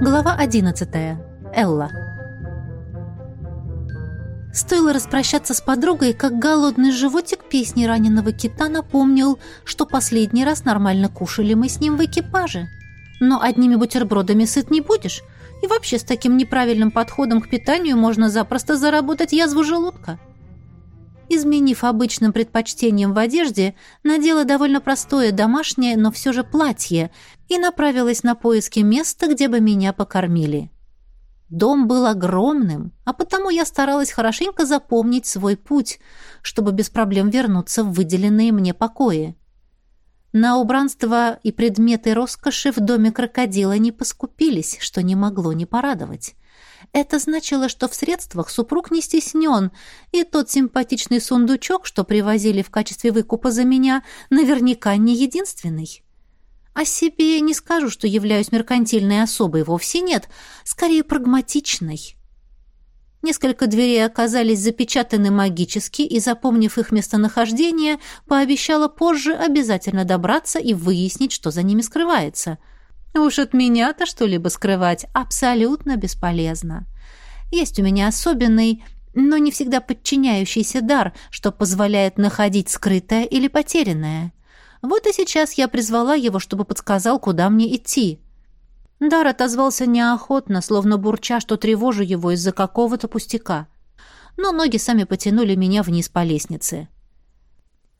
Глава 11. Элла. Стоило распрощаться с подругой, как голодный животик песни раненого кита напомнил, что последний раз нормально кушали мы с ним в экипаже. Но одними бутербродами сыт не будешь, и вообще с таким неправильным подходом к питанию можно запросто заработать язву желудка. Изменив обычным предпочтением в одежде, надела довольно простое домашнее, но все же платье и направилась на поиски места, где бы меня покормили. Дом был огромным, а потому я старалась хорошенько запомнить свой путь, чтобы без проблем вернуться в выделенные мне покои. На убранство и предметы роскоши в доме крокодила не поскупились, что не могло не порадовать. Это значило, что в средствах супруг не стеснен, и тот симпатичный сундучок, что привозили в качестве выкупа за меня, наверняка не единственный. О себе не скажу, что являюсь меркантильной особой, вовсе нет, скорее прагматичной. Несколько дверей оказались запечатаны магически, и, запомнив их местонахождение, пообещала позже обязательно добраться и выяснить, что за ними скрывается — Уж от меня-то что-либо скрывать абсолютно бесполезно. Есть у меня особенный, но не всегда подчиняющийся дар, что позволяет находить скрытое или потерянное. Вот и сейчас я призвала его, чтобы подсказал, куда мне идти. Дар отозвался неохотно, словно бурча, что тревожу его из-за какого-то пустяка. Но ноги сами потянули меня вниз по лестнице.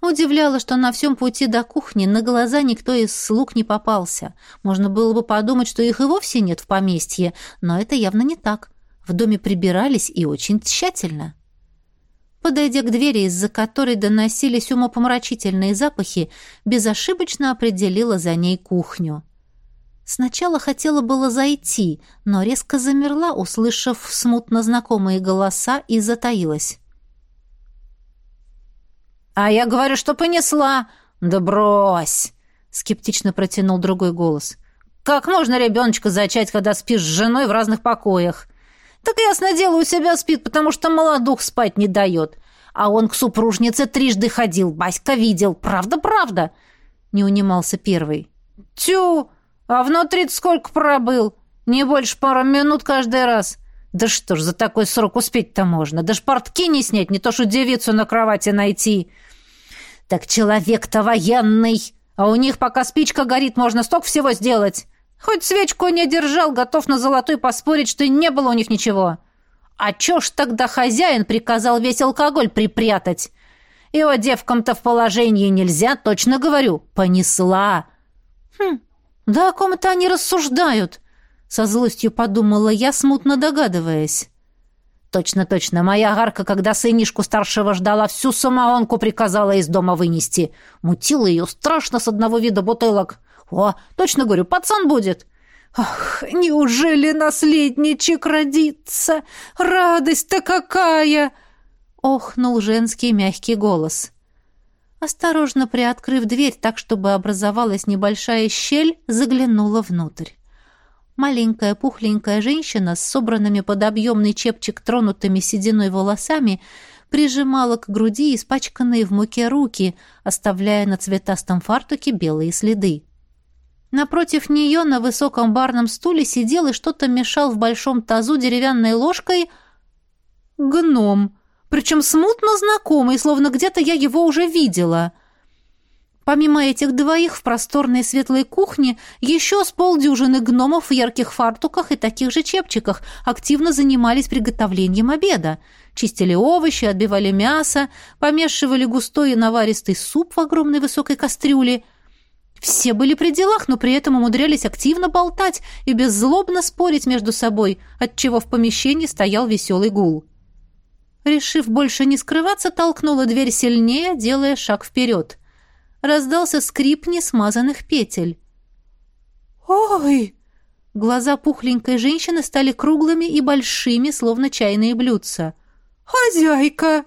Удивляло, что на всем пути до кухни на глаза никто из слуг не попался. Можно было бы подумать, что их и вовсе нет в поместье, но это явно не так. В доме прибирались и очень тщательно. Подойдя к двери, из-за которой доносились умопомрачительные запахи, безошибочно определила за ней кухню. Сначала хотела было зайти, но резко замерла, услышав смутно знакомые голоса, и затаилась. «А я говорю, что понесла!» «Да брось!» — скептично протянул другой голос. «Как можно ребеночка зачать, когда спишь с женой в разных покоях?» «Так ясно дело, у себя спит, потому что молодух спать не дает. А он к супружнице трижды ходил, Баська видел. Правда-правда?» Не унимался первый. «Тю! А внутри сколько пробыл? Не больше пары минут каждый раз. Да что ж за такой срок успеть-то можно? Даже портки не снять, не то что девицу на кровати найти!» «Так человек-то военный! А у них, пока спичка горит, можно столько всего сделать! Хоть свечку не держал, готов на золотой поспорить, что не было у них ничего! А чё ж тогда хозяин приказал весь алкоголь припрятать? Его девкам-то в положении нельзя, точно говорю, понесла!» «Хм, да о ком это они рассуждают?» Со злостью подумала я, смутно догадываясь. Точно-точно, моя гарка, когда сынишку старшего ждала, всю самогонку приказала из дома вынести. Мутила ее страшно с одного вида бутылок. О, точно говорю, пацан будет. Ах, неужели наследничек родится? Радость-то какая! Охнул женский мягкий голос. Осторожно приоткрыв дверь так, чтобы образовалась небольшая щель, заглянула внутрь. Маленькая пухленькая женщина с собранными под объемный чепчик тронутыми сединой волосами прижимала к груди испачканные в муке руки, оставляя на цветастом фартуке белые следы. Напротив нее на высоком барном стуле сидел и что-то мешал в большом тазу деревянной ложкой гном, причем смутно знакомый, словно где-то я его уже видела — Помимо этих двоих в просторной светлой кухне еще с полдюжины гномов в ярких фартуках и таких же чепчиках активно занимались приготовлением обеда. Чистили овощи, отбивали мясо, помешивали густой и наваристый суп в огромной высокой кастрюле. Все были при делах, но при этом умудрялись активно болтать и беззлобно спорить между собой, отчего в помещении стоял веселый гул. Решив больше не скрываться, толкнула дверь сильнее, делая шаг вперед раздался скрип несмазанных петель. «Ой!» Глаза пухленькой женщины стали круглыми и большими, словно чайные блюдца. «Хозяйка!»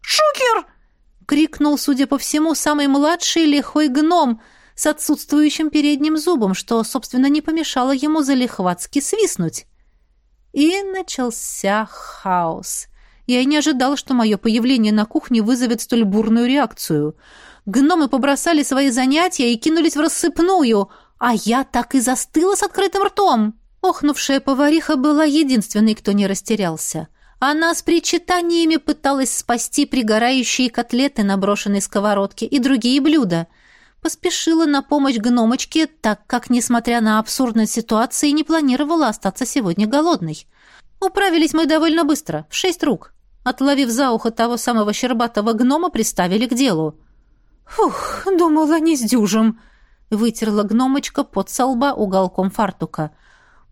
«Шукер!» — крикнул, судя по всему, самый младший лихой гном с отсутствующим передним зубом, что, собственно, не помешало ему залихватски свистнуть. И начался хаос. Я и не ожидал, что мое появление на кухне вызовет столь бурную реакцию — Гномы побросали свои занятия и кинулись в рассыпную, а я так и застыла с открытым ртом. Охнувшая повариха была единственной, кто не растерялся. Она с причитаниями пыталась спасти пригорающие котлеты на брошенной сковородке и другие блюда. Поспешила на помощь гномочке, так как, несмотря на абсурдность ситуации, не планировала остаться сегодня голодной. Управились мы довольно быстро, в шесть рук. Отловив за ухо того самого щербатого гнома, приставили к делу. «Фух, думала, не сдюжим», — вытерла гномочка под солба уголком фартука —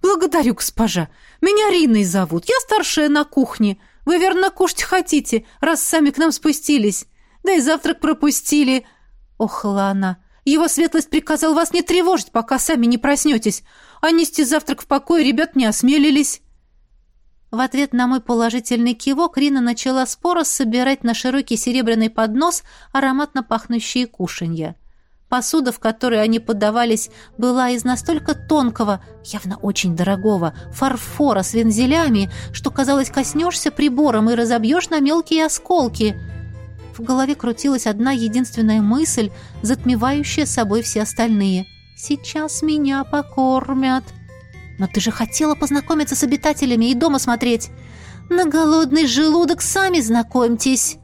«Благодарю, госпожа. Меня Риной зовут. Я старшая на кухне. Вы, верно, кушать хотите, раз сами к нам спустились. Да и завтрак пропустили». Охла она. «Его светлость приказал вас не тревожить, пока сами не проснетесь. А нести завтрак в покое ребят не осмелились». В ответ на мой положительный кивок Рина начала споро собирать на широкий серебряный поднос ароматно пахнущие кушанья. Посуда, в которой они подавались, была из настолько тонкого, явно очень дорогого, фарфора с вензелями, что, казалось, коснешься прибором и разобьешь на мелкие осколки. В голове крутилась одна единственная мысль, затмевающая собой все остальные. «Сейчас меня покормят». «Но ты же хотела познакомиться с обитателями и дома смотреть». «На голодный желудок сами знакомьтесь».